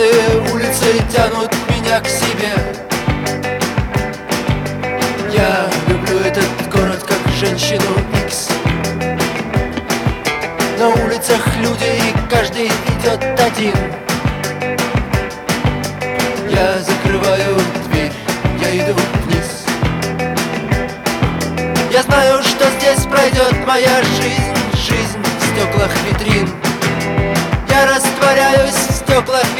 Звезды тянут меня к себе. Я люблю этот город как женщину X. На улицах люди и каждый идет один. Я закрываю дверь, я иду вниз. Я знаю, что здесь пройдет моя жизнь Жизнь в стеклах витрин. Я растворяюсь в стеклах витрин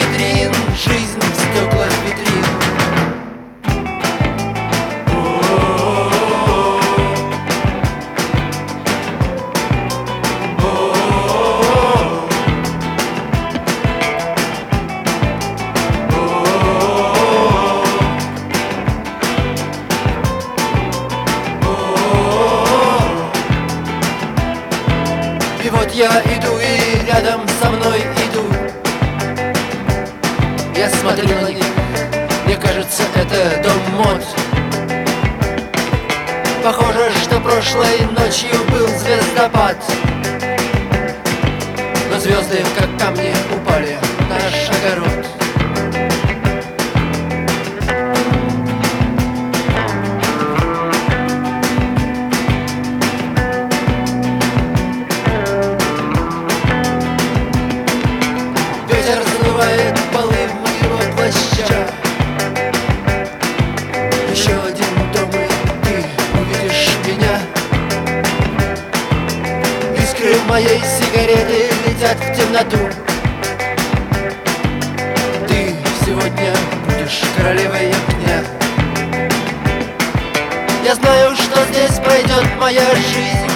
Вот я иду, и рядом со мной идут Я смотрю на них, мне кажется, это дом мод. Похоже, что прошлой ночью был звездопад. Но звезды, как камни, упали моей сигареты летят в темноту. Ты сегодня будешь королевой огня. Я знаю, что здесь пройдет моя жизнь,